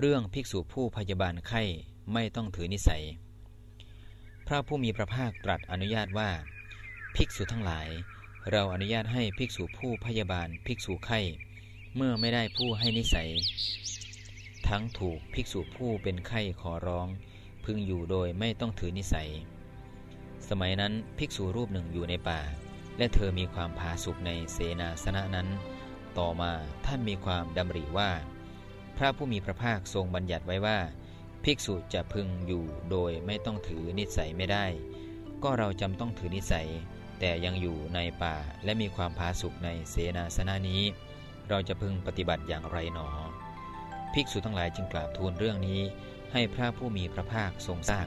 เรื่องภิกษุผู้พยาบาลไข้ไม่ต้องถือนิสัย พระผู้มีพระภาคตรัสอนุญาตว่า ภิกษุทั้งหลาย เราอนุญาตให้ภิกษุผู้พยาบาลภิกษุไข้เมื่อไม่ได้ผู้ให้นิสัย ทั้งถูกภิกษุผู้เป็นไข้ขอร้อง พึงอยู่โดยไม่ต้องถือนิสัย สมัยนั้นภิกษุรูปหนึ่งอยู่ในป่า และเธอมีความผาสุกในเสนาสนะนั้น ต่อมาท่านมีความดำริว่า พระผู้มีพระภาคทรงบัญญัติไว้ว่า ภิกษุจะพึงอยู่โดยไม่ต้องถือนิสัยไม่ได้ ก็เราจำต้องถือนิสัย แต่ยังอยู่ในป่าและมีความผาสุกในเสนาสนะนี้ เราจะพึงปฏิบัติอย่างไรหนอ ภิกษุทั้งหลายจึงกราบทูลเรื่องนี้ ให้พระผู้มีพระภาคทรงทราบ